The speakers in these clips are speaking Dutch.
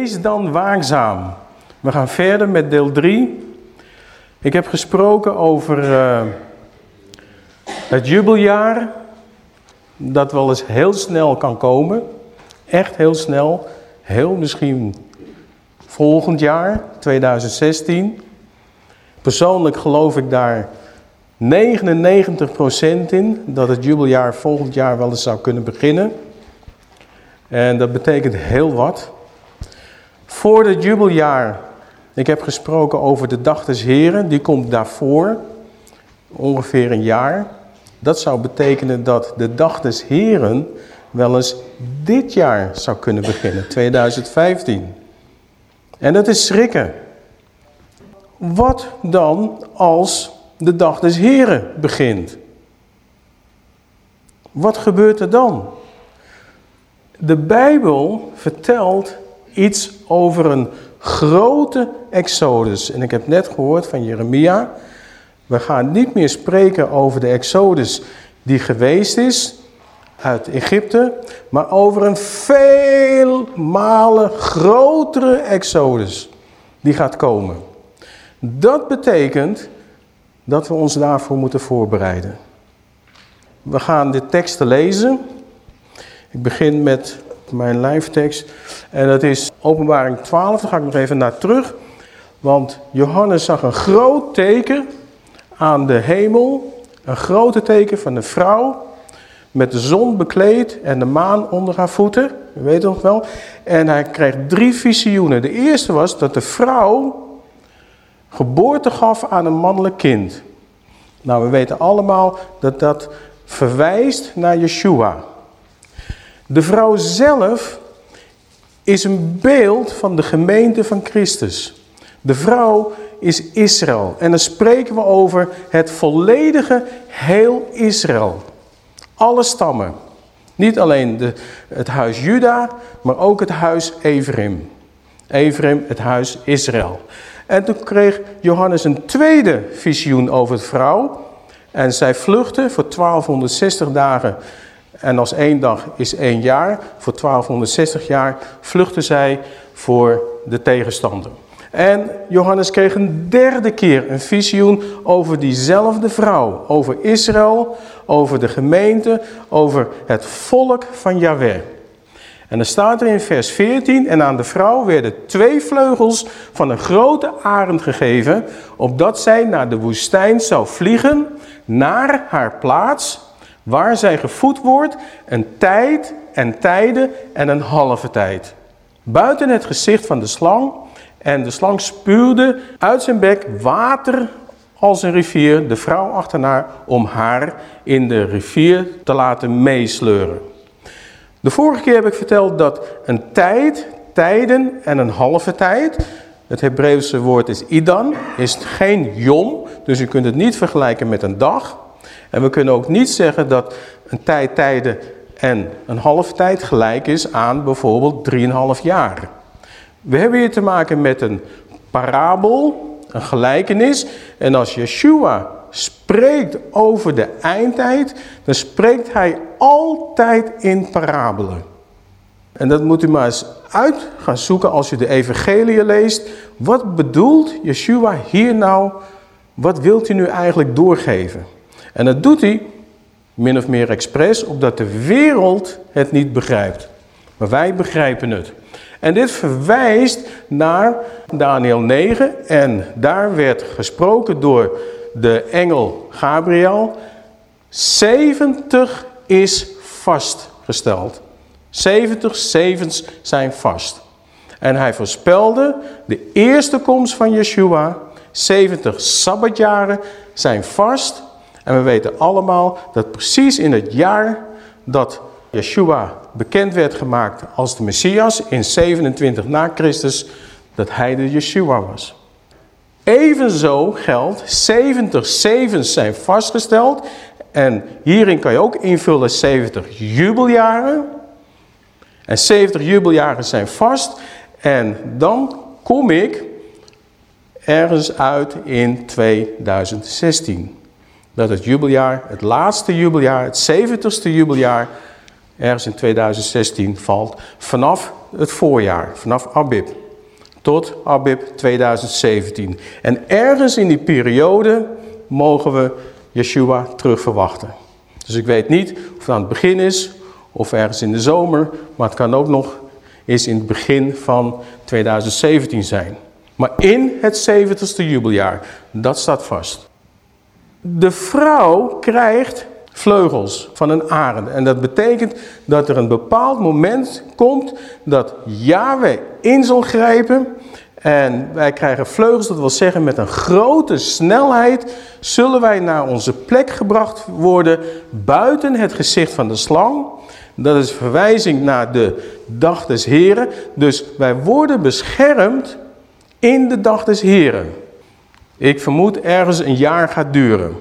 Wees dan waakzaam. We gaan verder met deel 3. Ik heb gesproken over uh, het jubeljaar. Dat wel eens heel snel kan komen. Echt heel snel. Heel misschien volgend jaar, 2016. Persoonlijk geloof ik daar 99% in dat het jubeljaar volgend jaar wel eens zou kunnen beginnen. En dat betekent heel wat. Voor het jubeljaar, ik heb gesproken over de dag des heren, die komt daarvoor, ongeveer een jaar. Dat zou betekenen dat de dag des heren wel eens dit jaar zou kunnen beginnen, 2015. En dat is schrikken. Wat dan als de dag des heren begint? Wat gebeurt er dan? De Bijbel vertelt iets over een grote exodus. En ik heb net gehoord van Jeremia. We gaan niet meer spreken over de exodus die geweest is uit Egypte. Maar over een veel malen grotere exodus die gaat komen. Dat betekent dat we ons daarvoor moeten voorbereiden. We gaan de teksten lezen. Ik begin met mijn lijftekst. En dat is openbaring 12, daar ga ik nog even naar terug. Want Johannes zag een groot teken aan de hemel. Een grote teken van de vrouw met de zon bekleed en de maan onder haar voeten. U weet het nog wel. En hij kreeg drie visioenen. De eerste was dat de vrouw geboorte gaf aan een mannelijk kind. Nou, we weten allemaal dat dat verwijst naar Yeshua. De vrouw zelf is een beeld van de gemeente van Christus. De vrouw is Israël. En dan spreken we over het volledige heel Israël. Alle stammen. Niet alleen de, het huis Juda, maar ook het huis Ephraim. Ephraim, het huis Israël. En toen kreeg Johannes een tweede visioen over de vrouw. En zij vluchtte voor 1260 dagen en als één dag is één jaar, voor 1260 jaar, vluchtte zij voor de tegenstander. En Johannes kreeg een derde keer een visioen over diezelfde vrouw. Over Israël, over de gemeente, over het volk van Yahweh. En dan staat er in vers 14, en aan de vrouw werden twee vleugels van een grote arend gegeven, opdat zij naar de woestijn zou vliegen, naar haar plaats, waar zij gevoed wordt een tijd en tijden en een halve tijd. Buiten het gezicht van de slang en de slang spuwde uit zijn bek water als een rivier de vrouw achterna om haar in de rivier te laten meesleuren. De vorige keer heb ik verteld dat een tijd, tijden en een halve tijd, het Hebreeuwse woord is idan, is geen jom, dus u kunt het niet vergelijken met een dag. En we kunnen ook niet zeggen dat een tijd, tijden en een half tijd gelijk is aan bijvoorbeeld 3,5 jaar. We hebben hier te maken met een parabel, een gelijkenis. En als Yeshua spreekt over de eindtijd, dan spreekt hij altijd in parabelen. En dat moet u maar eens uit gaan zoeken als u de evangelie leest. Wat bedoelt Yeshua hier nou? Wat wilt u nu eigenlijk doorgeven? En dat doet hij min of meer expres, opdat de wereld het niet begrijpt. Maar wij begrijpen het. En dit verwijst naar Daniel 9 en daar werd gesproken door de engel Gabriel. 70 is vastgesteld. 70 zevens zijn vast. En hij voorspelde de eerste komst van Yeshua. 70 sabbatjaren zijn vast en we weten allemaal dat precies in het jaar dat Yeshua bekend werd gemaakt als de Messias, in 27 na Christus, dat hij de Yeshua was. Evenzo geldt, 70 zevens zijn vastgesteld. En hierin kan je ook invullen 70 jubeljaren. En 70 jubeljaren zijn vast. En dan kom ik ergens uit in 2016 dat het jubeljaar, het laatste jubeljaar, het 70ste jubeljaar, ergens in 2016 valt. Vanaf het voorjaar, vanaf Abib, tot Abib 2017. En ergens in die periode mogen we Yeshua terug verwachten. Dus ik weet niet of het aan het begin is of ergens in de zomer, maar het kan ook nog eens in het begin van 2017 zijn. Maar in het 70ste jubeljaar, dat staat vast. De vrouw krijgt vleugels van een arend. En dat betekent dat er een bepaald moment komt dat Yahweh in zal grijpen. En wij krijgen vleugels, dat wil zeggen met een grote snelheid zullen wij naar onze plek gebracht worden buiten het gezicht van de slang. Dat is verwijzing naar de dag des Heren. Dus wij worden beschermd in de dag des Heren. Ik vermoed ergens een jaar gaat duren.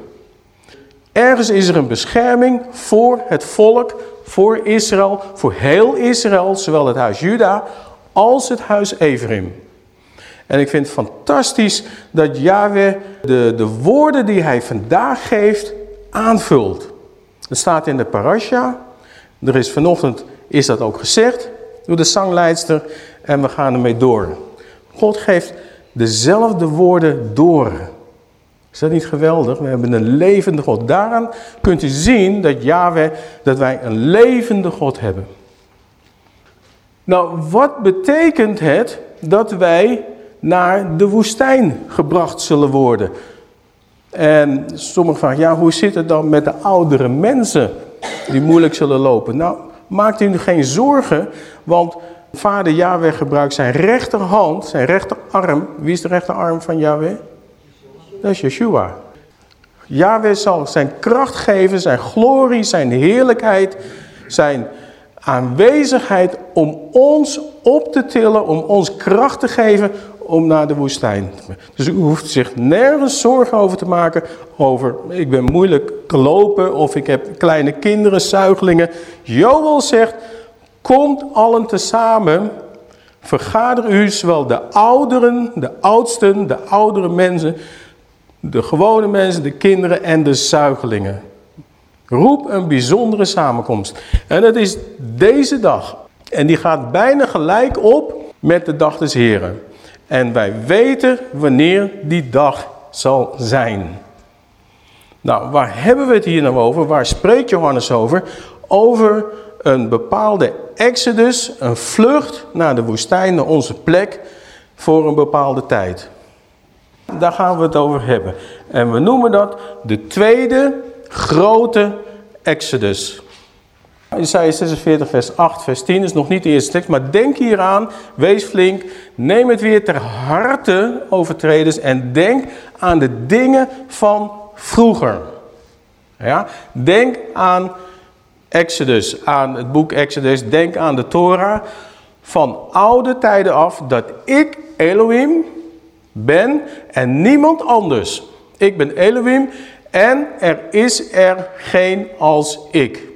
Ergens is er een bescherming voor het volk, voor Israël, voor heel Israël, zowel het huis Juda als het huis Ephraim. En ik vind het fantastisch dat Yahweh de, de woorden die hij vandaag geeft aanvult. Dat staat in de parasha. Er is vanochtend is dat ook gezegd door de zangleidster en we gaan ermee door. God geeft dezelfde woorden door. Is dat niet geweldig? We hebben een levende God. Daaraan kunt u zien dat Yahweh, dat wij een levende God hebben. Nou, wat betekent het dat wij naar de woestijn gebracht zullen worden? En sommigen vragen, ja, hoe zit het dan met de oudere mensen die moeilijk zullen lopen? Nou, maakt u geen zorgen, want vader Yahweh gebruikt zijn rechterhand, zijn rechterarm. Wie is de rechterarm van Yahweh? Dat is Yeshua. Yahweh zal zijn kracht geven, zijn glorie, zijn heerlijkheid, zijn aanwezigheid om ons op te tillen, om ons kracht te geven om naar de woestijn. Dus u hoeft zich nergens zorgen over te maken over ik ben moeilijk te lopen of ik heb kleine kinderen, zuigelingen. Joel zegt, komt allen tezamen, vergader u zowel de ouderen, de oudsten, de oudere mensen de gewone mensen, de kinderen en de zuigelingen. Roep een bijzondere samenkomst. En dat is deze dag. En die gaat bijna gelijk op met de dag des Heren. En wij weten wanneer die dag zal zijn. Nou, waar hebben we het hier nou over? Waar spreekt Johannes over? Over een bepaalde exodus, een vlucht naar de woestijn, naar onze plek, voor een bepaalde tijd. Daar gaan we het over hebben. En we noemen dat de tweede grote Exodus. Isaiah 46 vers 8 vers 10 is nog niet de eerste tekst. Maar denk hieraan, wees flink, neem het weer ter harte overtreders. En denk aan de dingen van vroeger. Ja? Denk aan Exodus, aan het boek Exodus. Denk aan de Torah. Van oude tijden af dat ik, Elohim, ben en niemand anders. Ik ben Elohim en er is er geen als ik.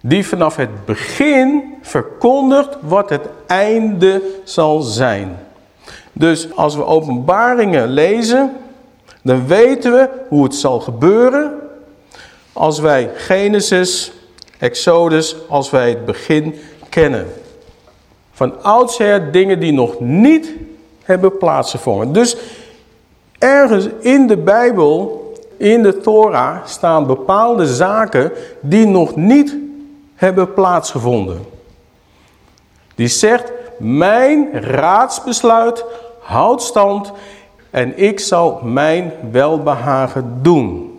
Die vanaf het begin verkondigt wat het einde zal zijn. Dus als we openbaringen lezen, dan weten we hoe het zal gebeuren. Als wij Genesis, Exodus, als wij het begin kennen. Van oudsher dingen die nog niet hebben plaatsgevonden. Dus ergens in de Bijbel, in de Torah, staan bepaalde zaken die nog niet hebben plaatsgevonden. Die zegt, mijn raadsbesluit houdt stand en ik zal mijn welbehagen doen.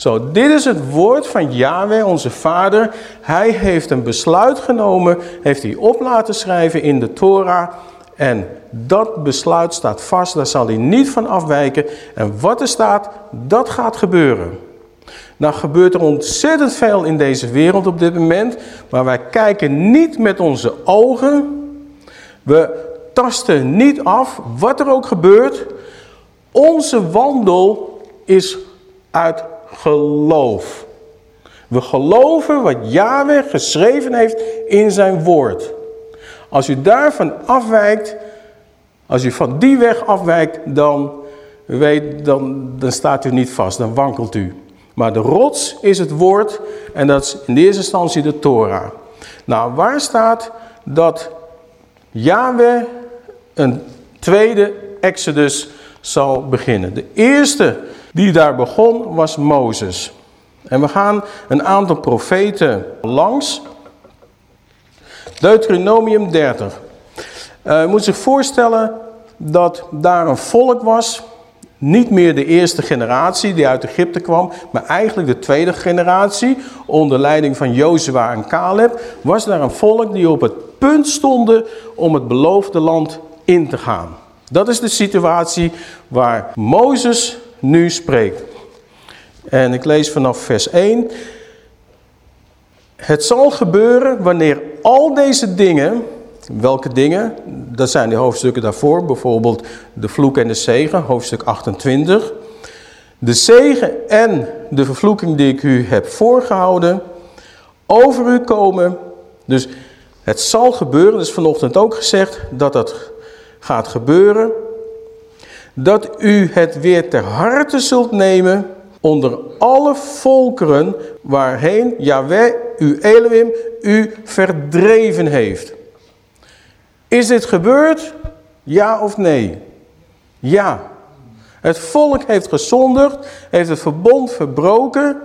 Zo, dit is het woord van Yahweh, onze vader. Hij heeft een besluit genomen, heeft hij op laten schrijven in de Torah. En dat besluit staat vast, daar zal hij niet van afwijken. En wat er staat, dat gaat gebeuren. Nou gebeurt er ontzettend veel in deze wereld op dit moment, maar wij kijken niet met onze ogen. We tasten niet af wat er ook gebeurt. Onze wandel is uit geloof. We geloven wat Yahweh geschreven heeft in zijn woord. Als u daarvan afwijkt, als u van die weg afwijkt, dan, weet, dan, dan staat u niet vast, dan wankelt u. Maar de rots is het woord en dat is in eerste instantie de Torah. Nou, waar staat dat Yahweh een tweede exodus zal beginnen. De eerste die daar begon was Mozes. En we gaan een aantal profeten langs. Deuteronomium 30. Uh, je moet zich voorstellen dat daar een volk was. Niet meer de eerste generatie die uit Egypte kwam, maar eigenlijk de tweede generatie. Onder leiding van Jozua en Caleb was daar een volk die op het punt stonden om het beloofde land in te gaan. Dat is de situatie waar Mozes nu spreekt. En ik lees vanaf vers 1. Het zal gebeuren wanneer al deze dingen, welke dingen? Dat zijn de hoofdstukken daarvoor, bijvoorbeeld de vloek en de zegen, hoofdstuk 28. De zegen en de vervloeking die ik u heb voorgehouden, over u komen. Dus het zal gebeuren, dat is vanochtend ook gezegd, dat dat gaat gebeuren. Dat u het weer ter harte zult nemen onder alle volkeren waarheen Yahweh, uw Elohim, u verdreven heeft. Is dit gebeurd? Ja of nee? Ja. Het volk heeft gezondigd, heeft het verbond verbroken.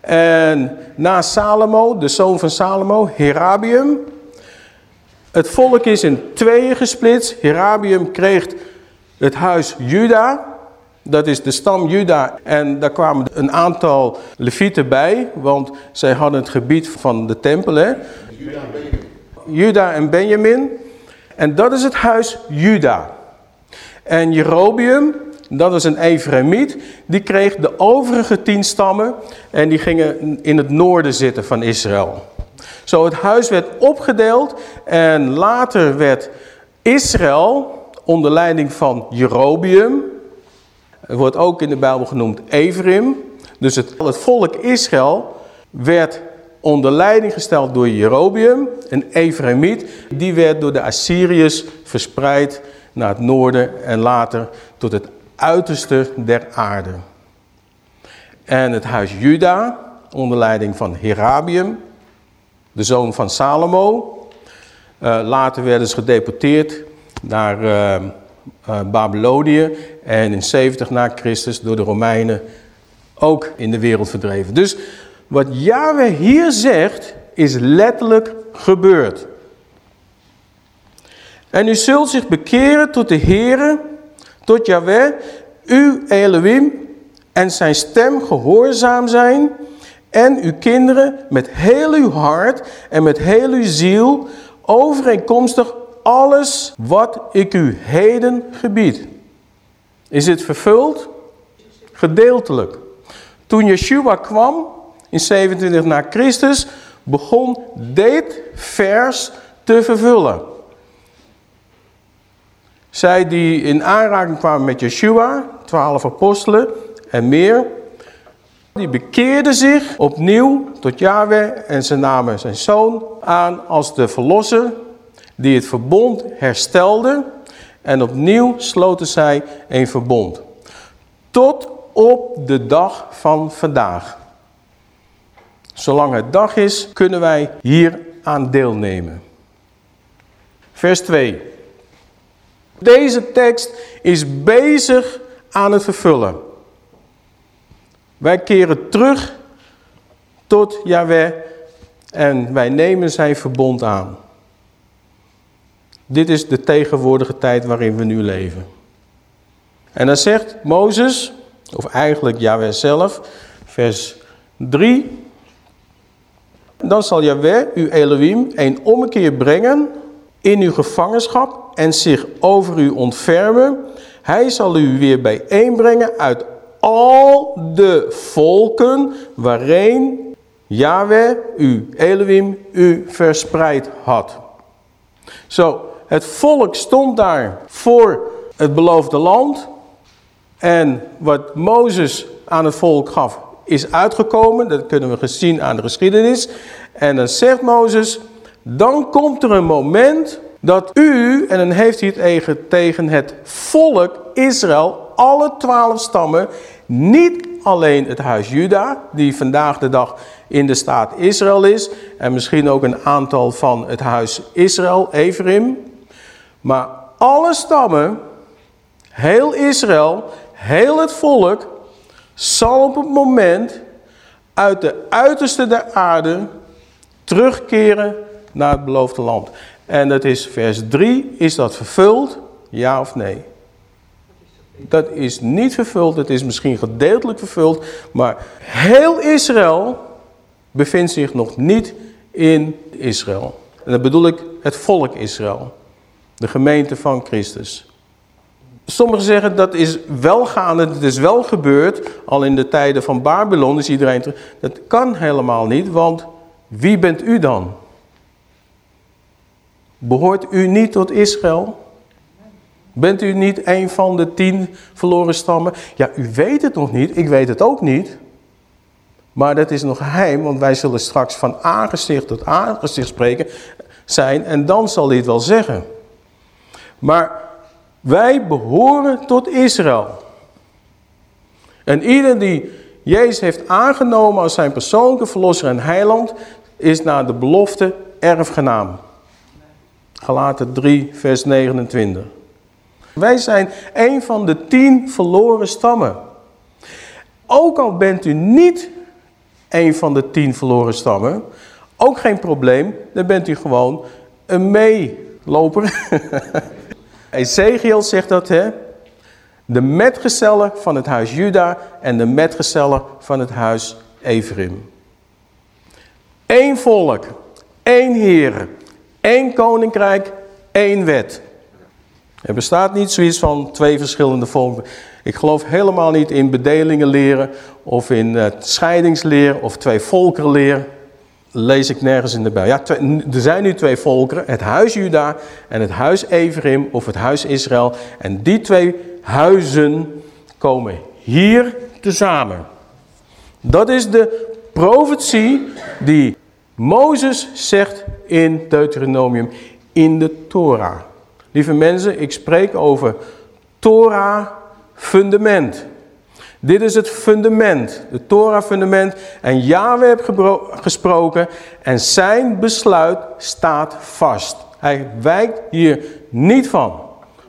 En na Salomo, de zoon van Salomo, Herabium. Het volk is in tweeën gesplitst. Herabium kreeg het huis Juda. Dat is de stam Juda. En daar kwamen een aantal levieten bij. Want zij hadden het gebied van de tempel. Hè? Juda en Benjamin. En dat is het huis Juda. En Jerobium, dat is een Ephraimiet, die kreeg de overige tien stammen en die gingen in het noorden zitten van Israël. Zo het huis werd opgedeeld en later werd Israël onder leiding van Jerobium, wordt ook in de Bijbel genoemd Ephraim, dus het, volk Israël werd onder leiding gesteld door Jerobium, een Ephraimiet. Die werd door de Assyriërs verspreid naar het noorden en later tot het uiterste der aarde. En het huis Juda, onder leiding van Herabium, de zoon van Salomo. Uh, later werden ze gedeporteerd naar uh, uh, Babylonië en in 70 na Christus door de Romeinen ook in de wereld verdreven. Dus wat Yahweh hier zegt, is letterlijk gebeurd. En u zult zich bekeren tot de Heere, tot Yahweh, uw Elohim, en zijn stem gehoorzaam zijn, en uw kinderen met heel uw hart en met heel uw ziel, overeenkomstig alles wat ik u heden gebied. Is het vervuld? Gedeeltelijk. Toen Yeshua kwam, in 27 na Christus, begon dit vers te vervullen. Zij die in aanraking kwamen met Yeshua, twaalf apostelen en meer, die bekeerden zich opnieuw tot Yahweh en ze namen zijn zoon aan als de verlosser die het verbond herstelde en opnieuw sloten zij een verbond. Tot op de dag van vandaag. Zolang het dag is, kunnen wij hier aan deelnemen. Vers 2. Deze tekst is bezig aan het vervullen. Wij keren terug tot Yahweh en wij nemen zijn verbond aan. Dit is de tegenwoordige tijd waarin we nu leven. En dan zegt Mozes, of eigenlijk Yahweh zelf, vers 3. Dan zal Yahweh, uw Elohim, een ommekeer brengen in uw gevangenschap en zich over u ontfermen. Hij zal u weer bijeenbrengen uit al de volken waarin Yahweh, uw Elohim, u verspreid had. Zo, het volk stond daar voor het beloofde land. En wat Mozes aan het volk gaf, is uitgekomen. Dat kunnen we gezien aan de geschiedenis. En dan zegt Mozes, dan komt er een moment dat u, en dan heeft hij het tegen, tegen het volk Israël, alle twaalf stammen, niet alleen het huis Juda, die vandaag de dag in de staat Israël is, en misschien ook een aantal van het huis Israël, Ephraim, Maar alle stammen, heel Israël, heel het volk, zal op het moment uit de uiterste der aarde terugkeren naar het beloofde land. En dat is vers 3, is dat vervuld? Ja of nee? Dat is niet vervuld, het is misschien gedeeltelijk vervuld, maar heel Israël bevindt zich nog niet in Israël. En dat bedoel ik het volk Israël, de gemeente van Christus. Sommigen zeggen dat is wel gaande, het is wel gebeurd, al in de tijden van Babylon is iedereen terug. Dat kan helemaal niet, want wie bent u dan? Behoort u niet tot Israël? Bent u niet een van de tien verloren stammen? Ja, u weet het nog niet, ik weet het ook niet. Maar dat is nog geheim, want wij zullen straks van aangezicht tot aangezicht spreken zijn en dan zal hij het wel zeggen. Maar wij behoren tot Israël. En ieder die Jezus heeft aangenomen als zijn persoonlijke verlosser en heiland, is naar de belofte erfgenaam. Galaten 3, vers 29. Wij zijn een van de tien verloren stammen. Ook al bent u niet een van de tien verloren stammen, ook geen probleem, dan bent u gewoon een meeloper. Ezekiel zegt dat, hè? De metgezellen van het huis Juda en de metgezellen van het huis Ephraim. Eén volk, één Heer, één koninkrijk, één wet. Er bestaat niet zoiets van twee verschillende volken. Ik geloof helemaal niet in bedelingen leren of in scheidingsleer of twee volkeren leren. Lees ik nergens in de Bijbel. Ja, er zijn nu twee volkeren, het huis Juda en het huis Ephraim of het huis Israël. En die twee huizen komen hier tezamen. Dat is de profetie die Mozes zegt in Deuteronomium in de Torah. Lieve mensen, ik spreek over Torah fundament. Dit is het fundament, het Torah fundament. En Yahweh heeft gesproken en zijn besluit staat vast. Hij wijkt hier niet van.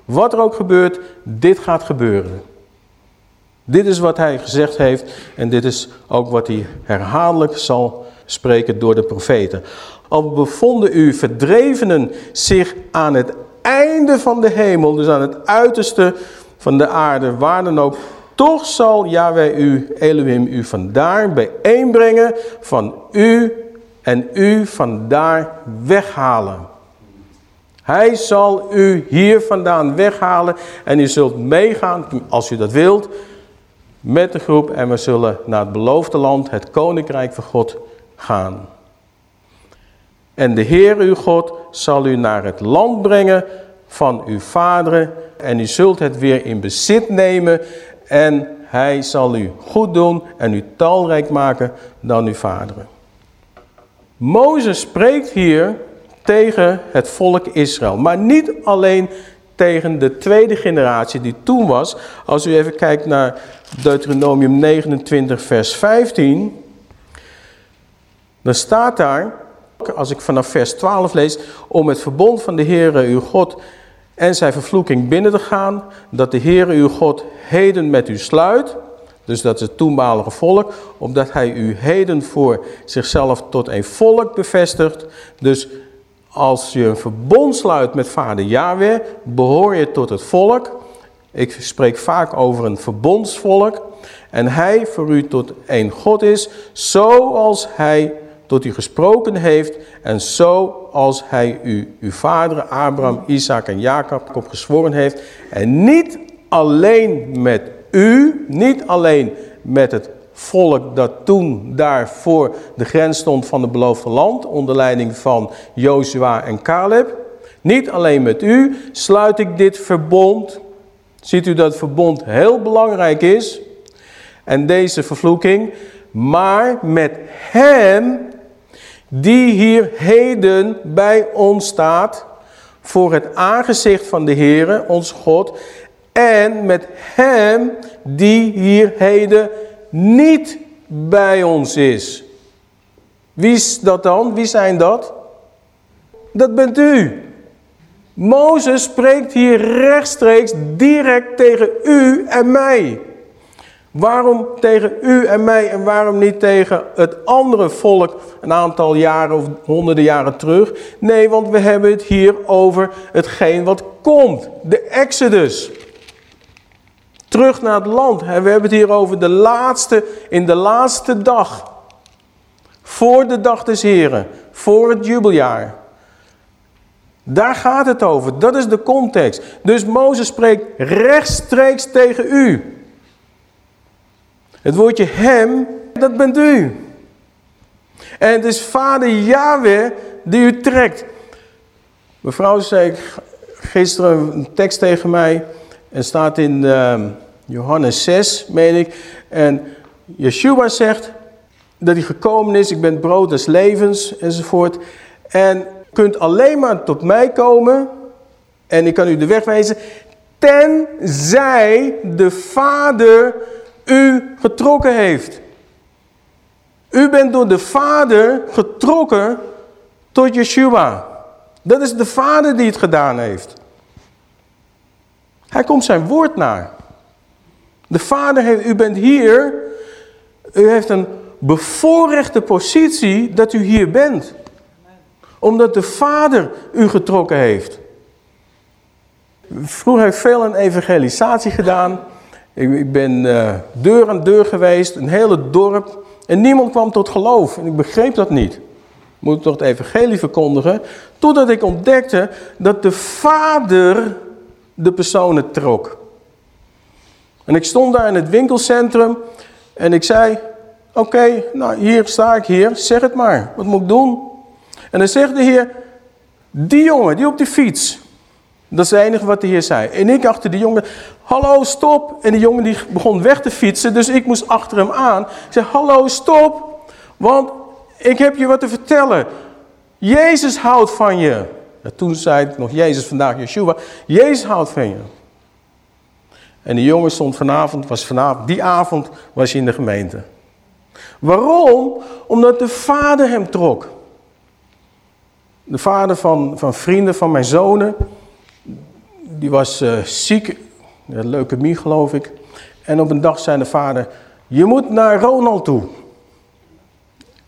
Wat er ook gebeurt, dit gaat gebeuren. Dit is wat hij gezegd heeft en dit is ook wat hij herhaaldelijk zal spreken door de profeten. Al bevonden u verdrevenen zich aan het einde van de hemel, dus aan het uiterste van de aarde, waar dan ook, toch zal Yahweh u, Elohim, u vandaar bijeenbrengen, van u en u vandaar weghalen. Hij zal u hier vandaan weghalen en u zult meegaan, als u dat wilt, met de groep en we zullen naar het beloofde land, het koninkrijk van God, gaan. En de Heer uw God zal u naar het land brengen van uw vaderen en u zult het weer in bezit nemen en hij zal u goed doen en u talrijk maken dan uw vaderen. Mozes spreekt hier tegen het volk Israël, maar niet alleen tegen de tweede generatie die toen was. Als u even kijkt naar Deuteronomium 29 vers 15, dan staat daar, als ik vanaf vers 12 lees, om het verbond van de Heere uw God en zijn vervloeking binnen te gaan, dat de Heere uw God heden met u sluit, dus dat is het toenmalige volk, omdat hij u heden voor zichzelf tot een volk bevestigt. Dus als je een verbond sluit met vader Yahweh, behoor je tot het volk. Ik spreek vaak over een verbondsvolk. En hij voor u tot één God is, zoals hij tot u gesproken heeft en zo als hij u, uw vader Abraham, Isaac en Jacob op gezworen heeft. En niet alleen met u, niet alleen met het volk dat toen daar voor de grens stond van het beloofde land, onder leiding van Jozua en Caleb. Niet alleen met u sluit ik dit verbond. Ziet u dat verbond heel belangrijk is? En deze vervloeking, maar met hem die hier heden bij ons staat, voor het aangezicht van de Heere, ons God, en met hem die hier heden niet bij ons is. Wie is dat dan? Wie zijn dat? Dat bent u. Mozes spreekt hier rechtstreeks direct tegen u en mij. Waarom tegen u en mij en waarom niet tegen het andere volk een aantal jaren of honderden jaren terug? Nee, want we hebben het hier over hetgeen wat komt. De Exodus. Terug naar het land. We hebben het hier over de laatste, in de laatste dag. Voor de dag des Heren. Voor het jubeljaar. Daar gaat het over. Dat is de context. Dus Mozes spreekt rechtstreeks tegen u. Het woordje hem, dat bent u. En het is vader Yahweh die u trekt. Mevrouw zei gisteren een tekst tegen mij. En staat in uh, Johannes 6, meen ik. En Yeshua zegt dat hij gekomen is. Ik ben brood des levens enzovoort. En kunt alleen maar tot mij komen. En ik kan u de weg wijzen. Tenzij de Vader u getrokken heeft. U bent door de Vader getrokken tot Yeshua. Dat is de Vader die het gedaan heeft. Hij komt zijn woord naar. De Vader heeft, u bent hier, u heeft een bevoorrechte positie dat u hier bent. Omdat de Vader u getrokken heeft. Vroeger heeft veel een evangelisatie gedaan. Ik, ik ben uh, deur aan deur geweest, een hele dorp. En niemand kwam tot geloof. En ik begreep dat niet. Moet toch het evangelie verkondigen. Totdat ik ontdekte dat de vader de personen trok. En ik stond daar in het winkelcentrum. En ik zei, oké, nou hier sta ik hier. Zeg het maar. Wat moet ik doen? En dan zegt de heer, die jongen, die op die fiets. Dat is het enige wat de Heer zei. En ik achter die jongen, hallo stop. En die jongen die begon weg te fietsen, dus ik moest achter hem aan. Ik zei, hallo stop, want ik heb je wat te vertellen. Jezus houdt van je. toen zei nog Jezus, vandaag Yeshua. Jezus houdt van je. En die jongen stond vanavond, was vanavond, die avond was hij in de gemeente. Waarom? Omdat de vader hem trok. De vader van, van vrienden van mijn zonen die was uh, ziek, leukemie geloof ik. En op een dag zei de vader, je moet naar Ronald toe.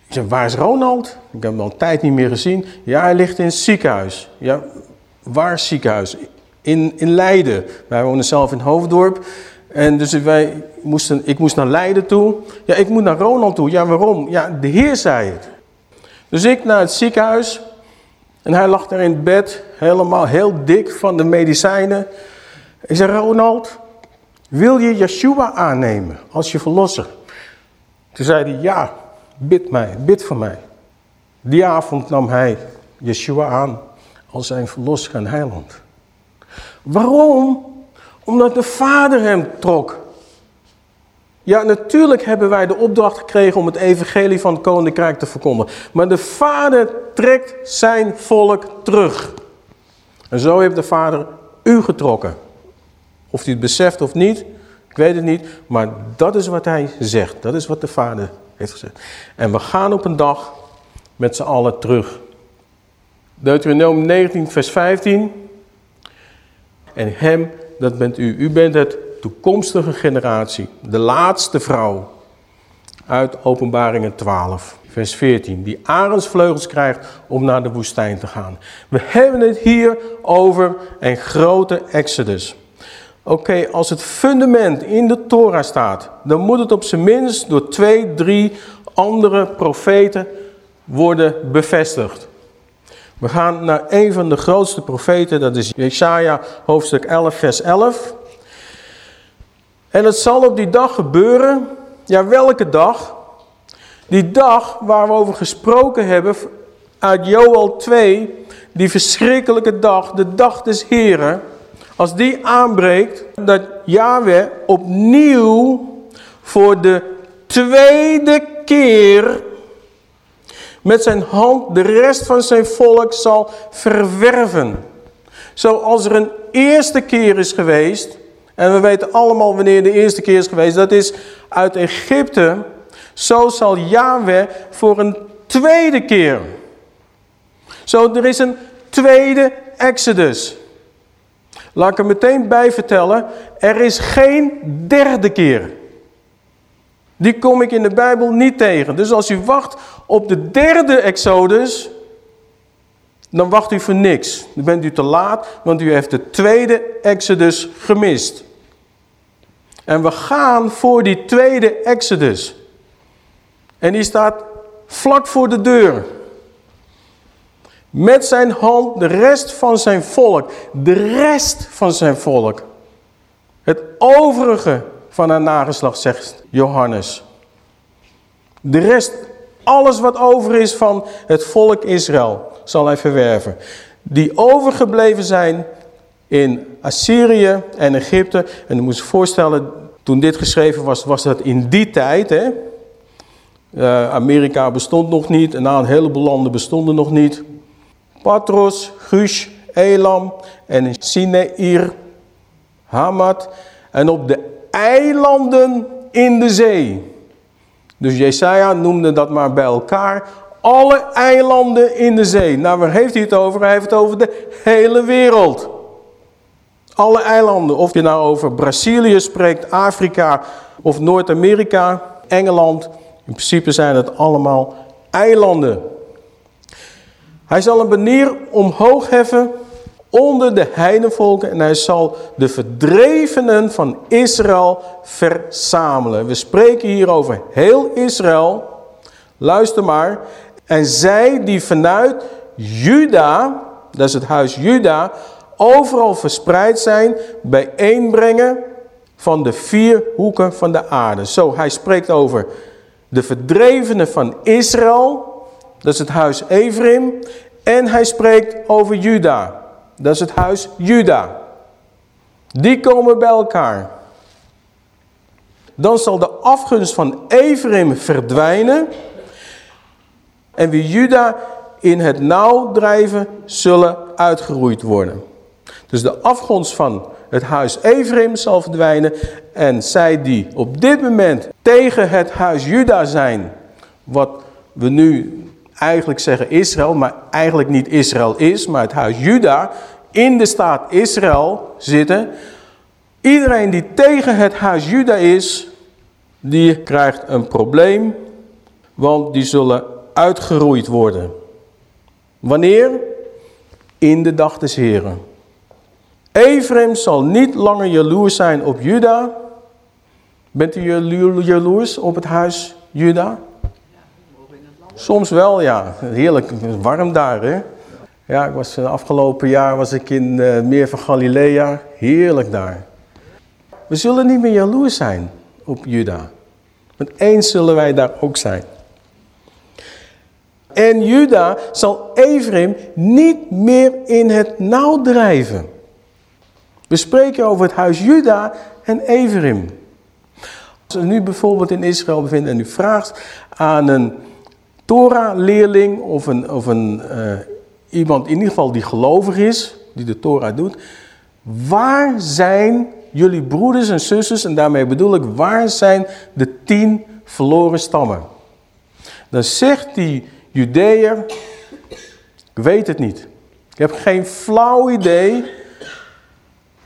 Ik zei, waar is Ronald? Ik heb hem al een tijd niet meer gezien. Ja, hij ligt in het ziekenhuis. Ja, waar ziekenhuis? In, in Leiden. Wij wonen zelf in Hoofddorp. En dus wij moesten, ik moest naar Leiden toe. Ja, ik moet naar Ronald toe. Ja, waarom? Ja, de Heer zei het. Dus ik naar het ziekenhuis. En hij lag daar in het bed, helemaal heel dik van de medicijnen. Ik zei, Ronald, wil je Yeshua aannemen als je verlosser? Toen zei hij, ja, bid mij, bid voor mij. Die avond nam hij Yeshua aan als zijn verlosser en heiland. Waarom? Omdat de Vader hem trok. Ja, natuurlijk hebben wij de opdracht gekregen om het evangelie van het koninkrijk te verkondigen. Maar de vader trekt zijn volk terug. En zo heeft de vader u getrokken. Of hij het beseft of niet, ik weet het niet. Maar dat is wat hij zegt. Dat is wat de vader heeft gezegd. En we gaan op een dag met z'n allen terug. Deuteronomium 19 vers 15. En hem, dat bent u. U bent het toekomstige generatie, de laatste vrouw uit Openbaringen 12, vers 14, die arendsvleugels krijgt om naar de woestijn te gaan. We hebben het hier over een grote exodus. Oké, als het fundament in de Torah staat, dan moet het op zijn minst door twee, drie andere profeten worden bevestigd. We gaan naar een van de grootste profeten, dat is Jesaja hoofdstuk 11 vers 11. En het zal op die dag gebeuren. Ja, welke dag? Die dag waar we over gesproken hebben uit Joel 2. Die verschrikkelijke dag, de dag des Heren. Als die aanbreekt, dat Yahweh opnieuw voor de tweede keer met zijn hand de rest van zijn volk zal verwerven. Zoals er een eerste keer is geweest en we weten allemaal wanneer de eerste keer is geweest. Dat is uit Egypte. Zo zal Yahweh voor een tweede keer. Zo, er is een tweede exodus. Laat ik er meteen bij vertellen, er is geen derde keer. Die kom ik in de Bijbel niet tegen. Dus als u wacht op de derde Exodus, dan wacht u voor niks. Dan bent u te laat, want u heeft de tweede Exodus gemist. En we gaan voor die tweede Exodus. En die staat vlak voor de deur. Met zijn hand de rest van zijn volk. De rest van zijn volk. Het overige van haar nageslacht, zegt Johannes. De rest, alles wat over is van het volk Israël, zal hij verwerven. Die overgebleven zijn in Assyrië en Egypte. En je moet je voorstellen, toen dit geschreven was, was dat in die tijd. Hè? Uh, Amerika bestond nog niet, en een heleboel landen bestonden nog niet. Patros, Gush, Elam en Sineir, Hamad. En op de eilanden in de zee. Dus Jesaja noemde dat maar bij elkaar. Alle eilanden in de zee. Nou, waar heeft hij het over? Hij heeft het over de hele wereld. Alle eilanden. Of je nou over Brazilië spreekt, Afrika of Noord-Amerika, Engeland. In principe zijn het allemaal eilanden. Hij zal een banier omhoog heffen onder de heidenvolken en hij zal de verdrevenen van Israël verzamelen. We spreken hier over heel Israël. Luister maar. En zij die vanuit Juda, dat is het huis Juda, overal verspreid zijn, bijeenbrengen van de vier hoeken van de aarde. Zo, hij spreekt over de verdrevenen van Israël, dat is het huis Ephraim. En hij spreekt over Juda, dat is het huis Juda. Die komen bij elkaar. Dan zal de afgunst van Ephraim verdwijnen. En wie Juda in het nauw drijven, zullen uitgeroeid worden. Dus de afgunst van het huis Ephraim zal verdwijnen. En zij die op dit moment tegen het huis Juda zijn, wat we nu eigenlijk zeggen Israël, maar eigenlijk niet Israël is, maar het huis Juda, in de staat Israël zitten. Iedereen die tegen het huis Juda is, die krijgt een probleem, want die zullen uitgeroeid worden. Wanneer? In de dag des Heren. Ephraim zal niet langer jaloers zijn op Juda. Bent u jaloers op het huis Juda? Soms wel, ja. Heerlijk warm daar, hè. Ja, ik was, eh, afgelopen jaar was ik in uh, meer van Galilea. Heerlijk daar. We zullen niet meer jaloers zijn op Juda. Want eens zullen wij daar ook zijn. En Juda zal Ephraim niet meer in het nauw drijven. We spreken over het huis Juda en Ephraim. Als u nu bijvoorbeeld in Israël bevindt en u vraagt aan een Torah-leerling of, een, of een, uh, iemand in ieder geval die gelovig is, die de Torah doet. Waar zijn jullie broeders en zusters, en daarmee bedoel ik, waar zijn de tien verloren stammen? Dan zegt die Judeër, ik weet het niet. Ik heb geen flauw idee.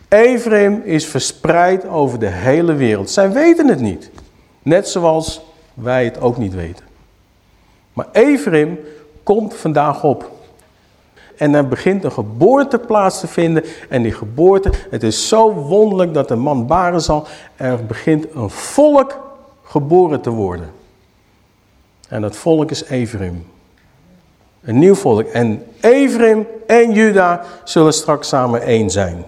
Ephraim is verspreid over de hele wereld. Zij weten het niet. Net zoals wij het ook niet weten. Maar Ephraim komt vandaag op. En er begint een geboorte plaats te vinden. En die geboorte, het is zo wonderlijk dat een man baren zal. Er begint een volk geboren te worden. En dat volk is Ephraim. Een nieuw volk. En Ephraim en Juda zullen straks samen één zijn.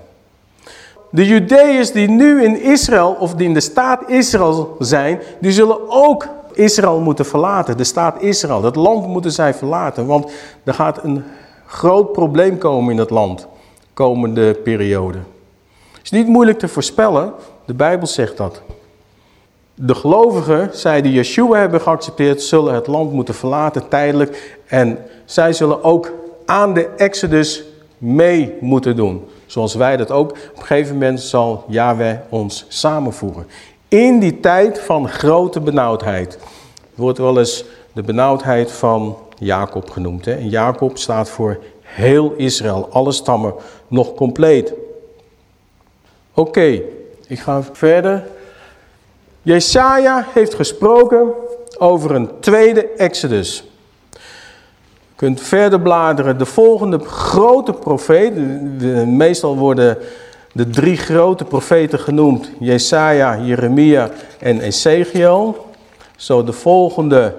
De Judeërs die nu in Israël, of die in de staat Israël zijn, die zullen ook Israël moeten verlaten. De staat Israël, dat land moeten zij verlaten. Want er gaat een groot probleem komen in dat land, komende periode. Het is niet moeilijk te voorspellen, de Bijbel zegt dat. De gelovigen, zij die Yeshua hebben geaccepteerd, zullen het land moeten verlaten tijdelijk. En zij zullen ook aan de Exodus mee moeten doen. Zoals wij dat ook. Op een gegeven moment zal Yahweh ons samenvoegen. In die tijd van grote benauwdheid. Wordt wel eens de benauwdheid van Jacob genoemd. Hè? En Jacob staat voor heel Israël, alle stammen, nog compleet. Oké, ik ga verder. Jesaja heeft gesproken over een tweede Exodus. Kunt verder bladeren. De volgende grote profeet, meestal worden de drie grote profeten genoemd. Jesaja, Jeremia en Ezekiel. Zo de volgende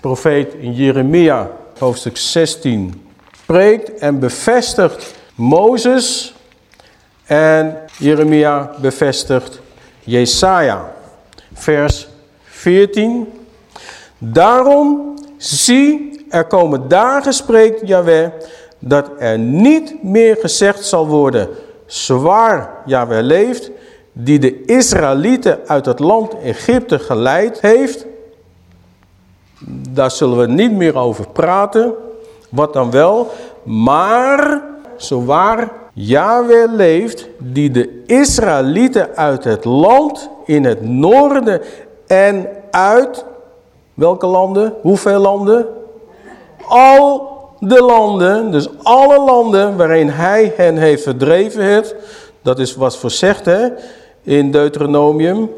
profeet in Jeremia, hoofdstuk 16, spreekt en bevestigt Mozes. En Jeremia bevestigt Jesaja. Vers 14. Daarom, zie, er komen dagen, spreekt Yahweh, dat er niet meer gezegd zal worden, zwaar Yahweh leeft, die de Israëlieten uit het land Egypte geleid heeft. Daar zullen we niet meer over praten. Wat dan wel? Maar, zowaar Yahweh leeft, die de Israëlieten uit het land in het noorden en uit, welke landen? Hoeveel landen? Al de landen, dus alle landen waarin hij hen heeft verdreven het, dat is wat voorzegd hè, in Deuteronomium,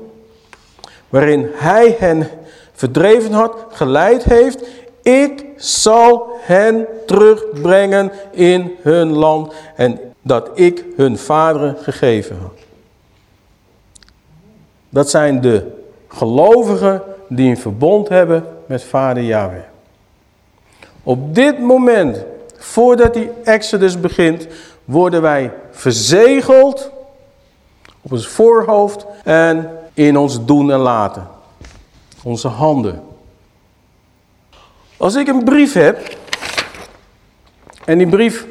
waarin hij hen verdreven had, geleid heeft, ik zal hen terugbrengen in hun land en dat ik hun vaderen gegeven had. Dat zijn de gelovigen die een verbond hebben met vader Yahweh. Op dit moment, voordat die Exodus begint, worden wij verzegeld op ons voorhoofd en in ons doen en laten. Onze handen. Als ik een brief heb en die brief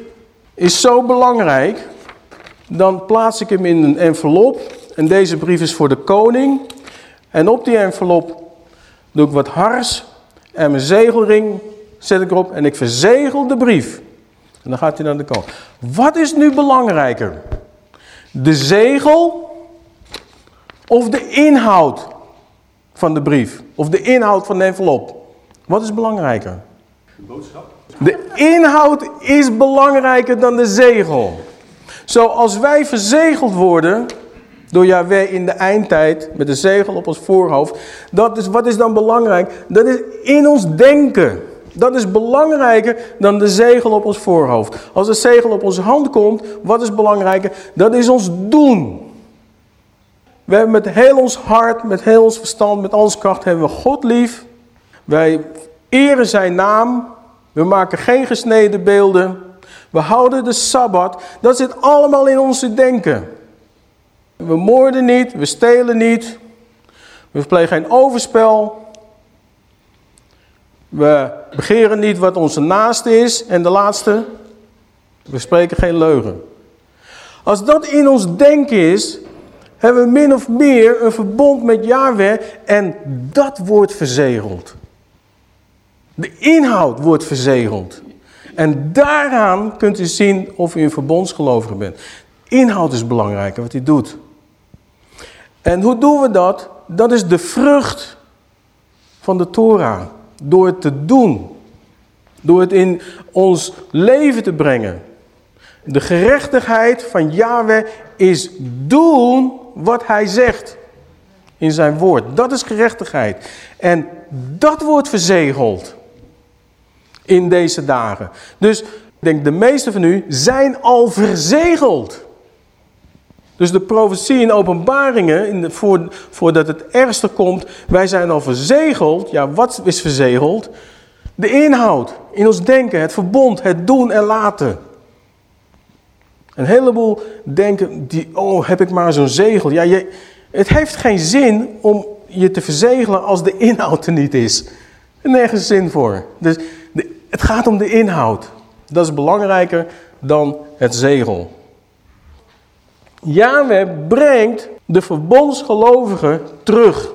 is zo belangrijk, dan plaats ik hem in een envelop en deze brief is voor de koning. En op die envelop doe ik wat hars en mijn zegelring zet ik erop en ik verzegel de brief. En dan gaat hij naar de koning. Wat is nu belangrijker? De zegel of de inhoud van de brief? Of de inhoud van de envelop? Wat is belangrijker? De boodschap. De inhoud is belangrijker dan de zegel. Zoals wij verzegeld worden door Yahweh in de eindtijd met de zegel op ons voorhoofd. Dat is, wat is dan belangrijk? Dat is in ons denken. Dat is belangrijker dan de zegel op ons voorhoofd. Als de zegel op onze hand komt, wat is belangrijker? Dat is ons doen. We hebben met heel ons hart, met heel ons verstand, met onze kracht hebben we God lief. Wij eren zijn naam. We maken geen gesneden beelden. We houden de Sabbat. Dat zit allemaal in onze denken. We moorden niet, we stelen niet. We plegen geen overspel. We begeren niet wat onze naaste is. En de laatste, we spreken geen leugen. Als dat in ons denken is, hebben we min of meer een verbond met Yahweh en dat wordt verzegeld. De inhoud wordt verzegeld. En daaraan kunt u zien of u een verbondsgelovige bent. Inhoud is belangrijker, wat hij doet. En hoe doen we dat? Dat is de vrucht van de Torah. Door het te doen. Door het in ons leven te brengen. De gerechtigheid van Yahweh is doen wat hij zegt. In zijn woord. Dat is gerechtigheid. En dat wordt verzegeld. In deze dagen. Dus ik denk de meeste van u zijn al verzegeld. Dus de profetie in openbaringen, in voor, voordat het ergste komt, wij zijn al verzegeld. Ja, wat is verzegeld? De inhoud, in ons denken, het verbond, het doen en laten. Een heleboel denken, die, oh heb ik maar zo'n zegel. Ja, je, het heeft geen zin om je te verzegelen als de inhoud er niet is. Er nergens zin voor. Dus het gaat om de inhoud. Dat is belangrijker dan het zegel. Yahweh brengt de verbondsgelovigen terug.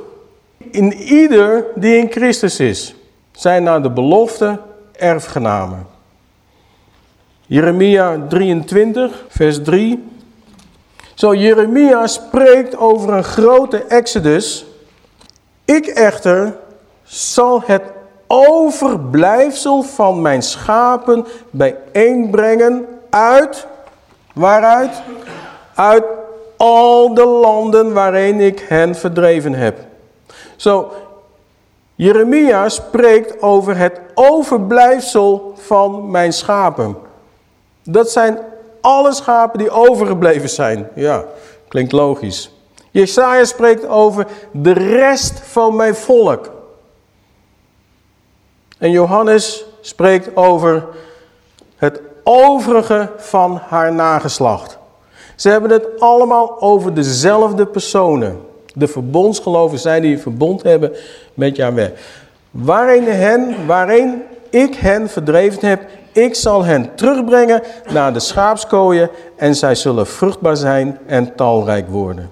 In ieder die in Christus is, zijn naar de belofte erfgenamen. Jeremia 23, vers 3. Zo, Jeremia spreekt over een grote exodus. Ik echter zal het overblijfsel van mijn schapen bijeenbrengen uit, waaruit? Uit al de landen waarin ik hen verdreven heb. Zo, Jeremia spreekt over het overblijfsel van mijn schapen. Dat zijn alle schapen die overgebleven zijn. Ja, klinkt logisch. Jesaja spreekt over de rest van mijn volk. En Johannes spreekt over het overige van haar nageslacht. Ze hebben het allemaal over dezelfde personen. De verbondsgeloven zijn die verbond hebben met Yahweh. Waarin, hen, waarin ik hen verdreven heb, ik zal hen terugbrengen naar de schaapskooien en zij zullen vruchtbaar zijn en talrijk worden.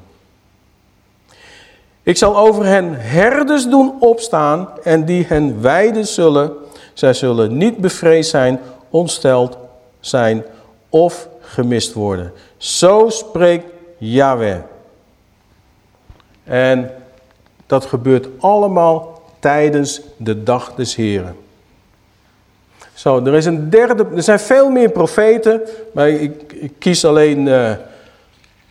Ik zal over hen herders doen opstaan en die hen weiden zullen. Zij zullen niet bevreesd zijn, ontsteld zijn of gemist worden. Zo spreekt Yahweh. En dat gebeurt allemaal tijdens de dag des Heren. Zo, er is een derde, er zijn veel meer profeten, maar ik, ik kies alleen uh,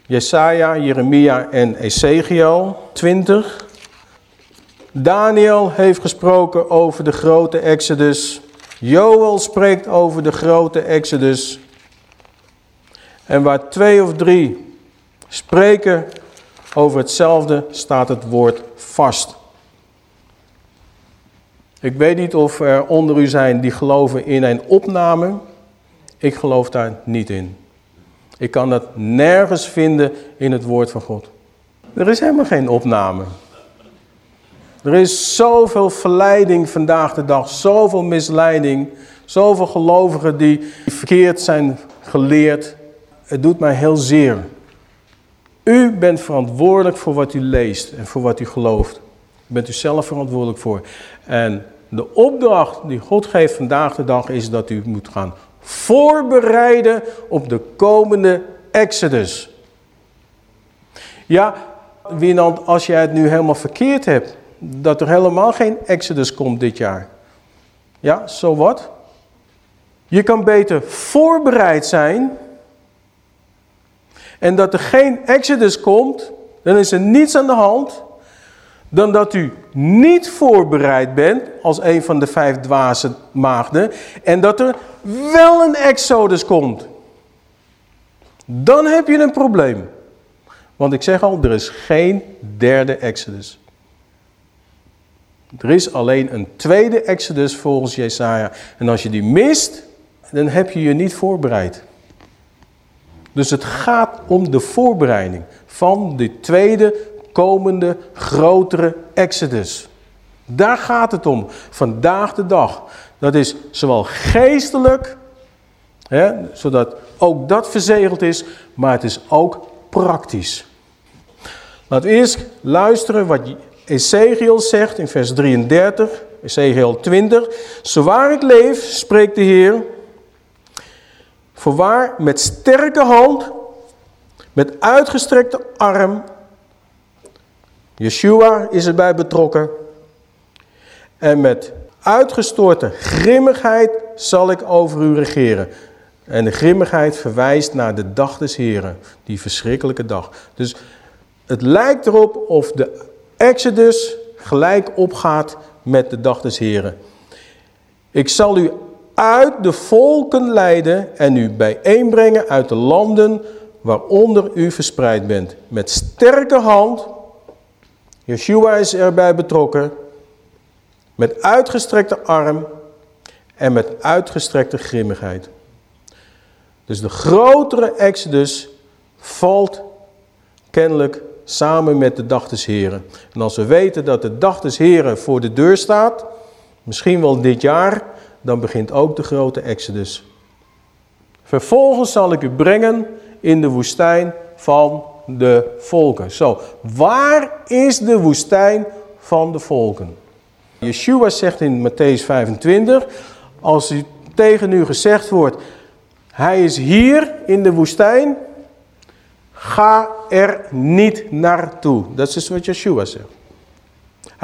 Jesaja, Jeremia en Ezekiel 20. Daniel heeft gesproken over de grote exodus. Joel spreekt over de grote exodus. En waar twee of drie spreken over hetzelfde, staat het woord vast. Ik weet niet of er onder u zijn die geloven in een opname. Ik geloof daar niet in. Ik kan dat nergens vinden in het woord van God. Er is helemaal geen opname. Er is zoveel verleiding vandaag de dag, zoveel misleiding, zoveel gelovigen die verkeerd zijn geleerd. Het doet mij heel zeer. U bent verantwoordelijk voor wat u leest en voor wat u gelooft. Bent u zelf verantwoordelijk voor. En de opdracht die God geeft vandaag de dag is dat u moet gaan voorbereiden op de komende Exodus. Ja, Wienand, als jij het nu helemaal verkeerd hebt, dat er helemaal geen Exodus komt dit jaar. Ja, zo wat? Je kan beter voorbereid zijn en dat er geen Exodus komt, dan is er niets aan de hand dan dat u niet voorbereid bent als een van de vijf dwaze maagden en dat er wel een exodus komt. Dan heb je een probleem. Want ik zeg al, er is geen derde exodus. Er is alleen een tweede exodus volgens Jesaja. En als je die mist, dan heb je je niet voorbereid. Dus het gaat om de voorbereiding van de tweede komende grotere exodus. Daar gaat het om, vandaag de dag. Dat is zowel geestelijk, hè, zodat ook dat verzegeld is, maar het is ook praktisch. Laten we eerst luisteren wat Ezekiel zegt in vers 33, Ezekiel 20. Zowaar ik leef, spreekt de Heer, voorwaar met sterke hand, met uitgestrekte arm Yeshua is erbij betrokken. En met uitgestorte grimmigheid zal ik over u regeren. En de grimmigheid verwijst naar de dag des Heren, die verschrikkelijke dag. Dus het lijkt erop of de Exodus gelijk opgaat met de dag des Heren. Ik zal u uit de volken leiden en u bijeenbrengen uit de landen waaronder u verspreid bent. Met sterke hand Yeshua is erbij betrokken met uitgestrekte arm en met uitgestrekte grimmigheid. Dus de grotere exodus valt kennelijk samen met de dag des Heren. En als we weten dat de dag des Heren voor de deur staat, misschien wel dit jaar, dan begint ook de grote exodus. Vervolgens zal ik u brengen in de woestijn van de volken. Zo, waar is de woestijn van de volken? Yeshua zegt in Matthäus 25, als u tegen u gezegd wordt, hij is hier in de woestijn, ga er niet naartoe. Dat is dus wat Yeshua zegt.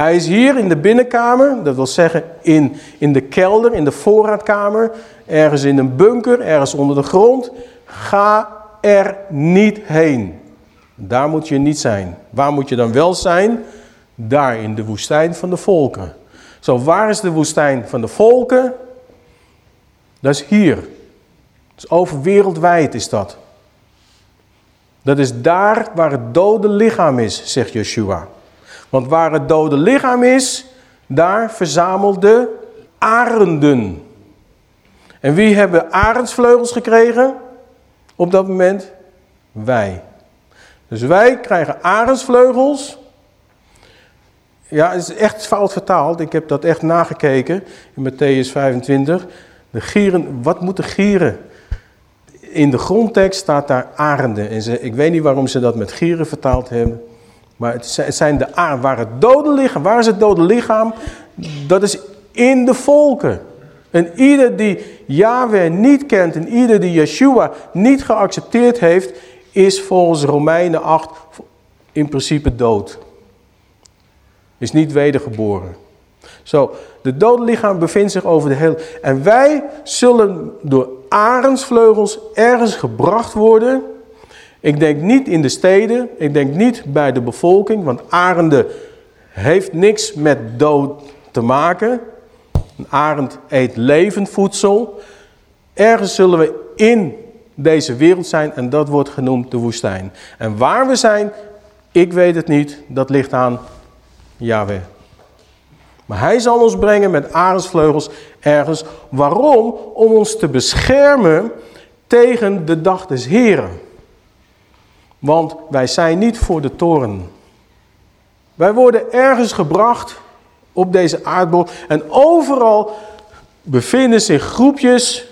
Hij is hier in de binnenkamer, dat wil zeggen in, in de kelder, in de voorraadkamer, ergens in een bunker, ergens onder de grond. Ga er niet heen. Daar moet je niet zijn. Waar moet je dan wel zijn? Daar in de woestijn van de volken. Zo, waar is de woestijn van de volken? Dat is hier. Dus over wereldwijd is dat. Dat is daar waar het dode lichaam is, zegt Yeshua. Want waar het dode lichaam is, daar verzamelden arenden. En wie hebben arendsvleugels gekregen? Op dat moment wij. Dus wij krijgen arendsvleugels. Ja, het is echt fout vertaald. Ik heb dat echt nagekeken in Matthäus 25. De gieren, wat moeten gieren? In de grondtekst staat daar arenden. En ze, ik weet niet waarom ze dat met gieren vertaald hebben. Maar het zijn de arenden. Waar het dode lichaam, waar is het dode lichaam? Dat is in de volken. En ieder die Yahweh niet kent en ieder die Yeshua niet geaccepteerd heeft, is volgens Romeinen 8 in principe dood. Is niet wedergeboren. Zo, de dode lichaam bevindt zich over de hele... En wij zullen door arendsvleugels ergens gebracht worden. Ik denk niet in de steden, ik denk niet bij de bevolking, want arenden heeft niks met dood te maken. Een arend eet levend voedsel. Ergens zullen we in deze wereld zijn en dat wordt genoemd de woestijn. En waar we zijn, ik weet het niet, dat ligt aan Yahweh. Maar hij zal ons brengen met arendsvleugels ergens. Waarom? Om ons te beschermen tegen de dag des Heren. Want wij zijn niet voor de toren. Wij worden ergens gebracht op deze aardbol. En overal bevinden zich groepjes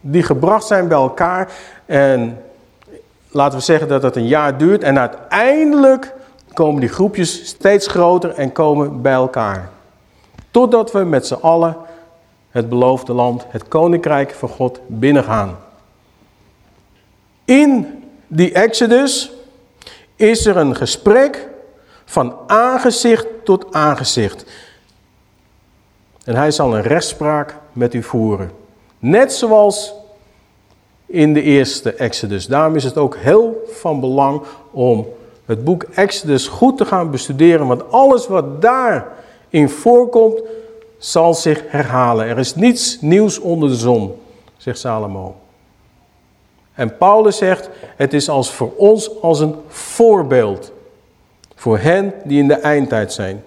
die gebracht zijn bij elkaar. En laten we zeggen dat het een jaar duurt. En uiteindelijk komen die groepjes steeds groter en komen bij elkaar. Totdat we met z'n allen het beloofde land, het koninkrijk van God binnengaan. In die Exodus is er een gesprek van aangezicht tot aangezicht. En hij zal een rechtspraak met u voeren. Net zoals in de eerste Exodus. Daarom is het ook heel van belang om het boek Exodus goed te gaan bestuderen. Want alles wat daarin voorkomt, zal zich herhalen. Er is niets nieuws onder de zon, zegt Salomo. En Paulus zegt, het is als voor ons als een voorbeeld. Voor hen die in de eindtijd zijn.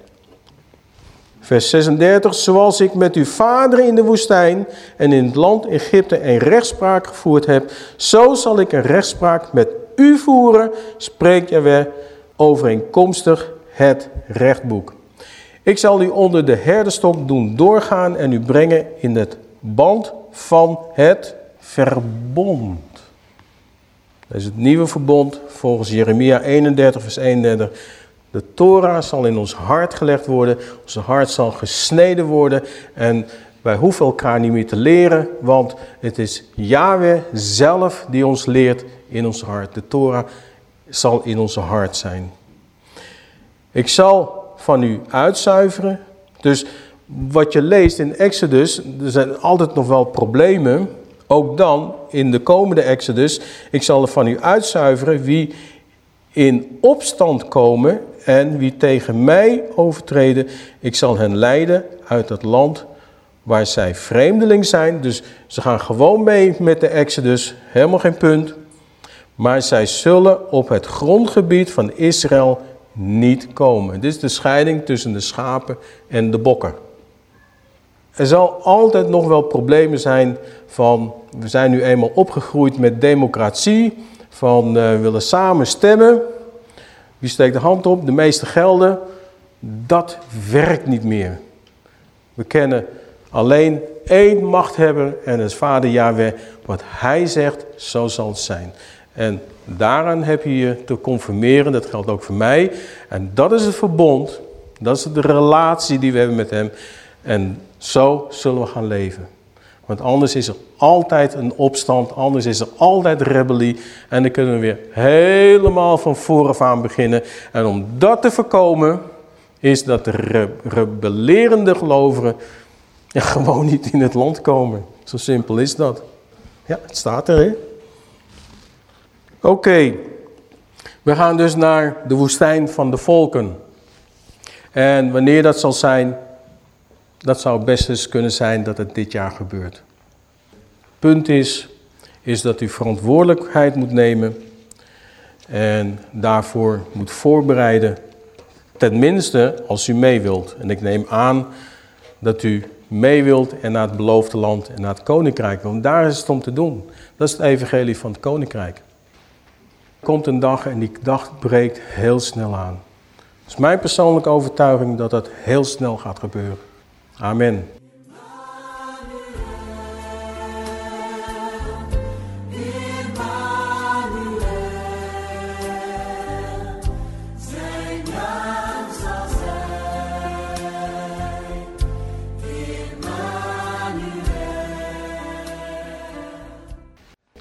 Vers 36, zoals ik met uw vader in de woestijn en in het land Egypte een rechtspraak gevoerd heb, zo zal ik een rechtspraak met u voeren, spreekt Jaweh overeenkomstig het rechtboek. Ik zal u onder de herdenstok doen doorgaan en u brengen in het band van het verbond. Dat is het nieuwe verbond volgens Jeremia 31 vers 31. De Torah zal in ons hart gelegd worden, ons hart zal gesneden worden en wij hoeven elkaar niet meer te leren, want het is Yahweh zelf die ons leert in ons hart. De Torah zal in onze hart zijn. Ik zal van u uitzuiveren. Dus wat je leest in Exodus, er zijn altijd nog wel problemen. Ook dan, in de komende Exodus, ik zal er van u uitzuiveren wie in opstand komen en wie tegen mij overtreden, ik zal hen leiden uit het land waar zij vreemdeling zijn. Dus ze gaan gewoon mee met de Exodus, helemaal geen punt. Maar zij zullen op het grondgebied van Israël niet komen. Dit is de scheiding tussen de schapen en de bokken. Er zal altijd nog wel problemen zijn van, we zijn nu eenmaal opgegroeid met democratie, van uh, we willen samen stemmen. Wie steekt de hand op? De meeste gelden. Dat werkt niet meer. We kennen alleen één machthebber en is Vader Yahweh. Wat hij zegt, zo zal het zijn. En daaraan heb je je te conformeren, dat geldt ook voor mij. En dat is het verbond, dat is de relatie die we hebben met hem. En zo zullen we gaan leven. Want anders is er altijd een opstand, anders is er altijd rebellie. En dan kunnen we weer helemaal van vooraf aan beginnen. En om dat te voorkomen, is dat de rebellerende gelovigen gewoon niet in het land komen. Zo simpel is dat. Ja, het staat er, hè. Oké, We gaan dus naar de woestijn van de volken. En wanneer dat zal zijn, dat zou best eens kunnen zijn dat het dit jaar gebeurt. Punt is, is dat u verantwoordelijkheid moet nemen en daarvoor moet voorbereiden. Tenminste, als u mee wilt. En ik neem aan dat u mee wilt en naar het beloofde land en naar het koninkrijk. Want daar is het om te doen. Dat is het evangelie van het koninkrijk. Er komt een dag en die dag breekt heel snel aan. Het is mijn persoonlijke overtuiging dat dat heel snel gaat gebeuren. 아멘.